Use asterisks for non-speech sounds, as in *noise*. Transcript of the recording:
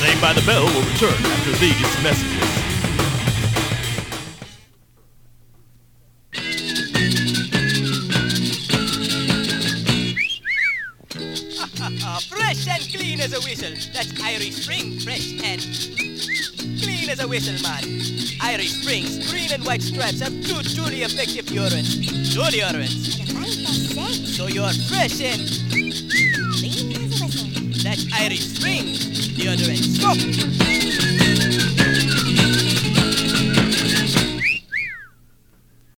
Stand by the bell will return after these messages. *laughs* Ah, fresh and clean as a whistle. That's Irish Spring, fresh and clean as a whistle, man. Irish Springs, green and white stripes have two truly effective deodorants. Two deodorants. So you're fresh and Clean as a whistle. that's Irish Spring deodorant. Go!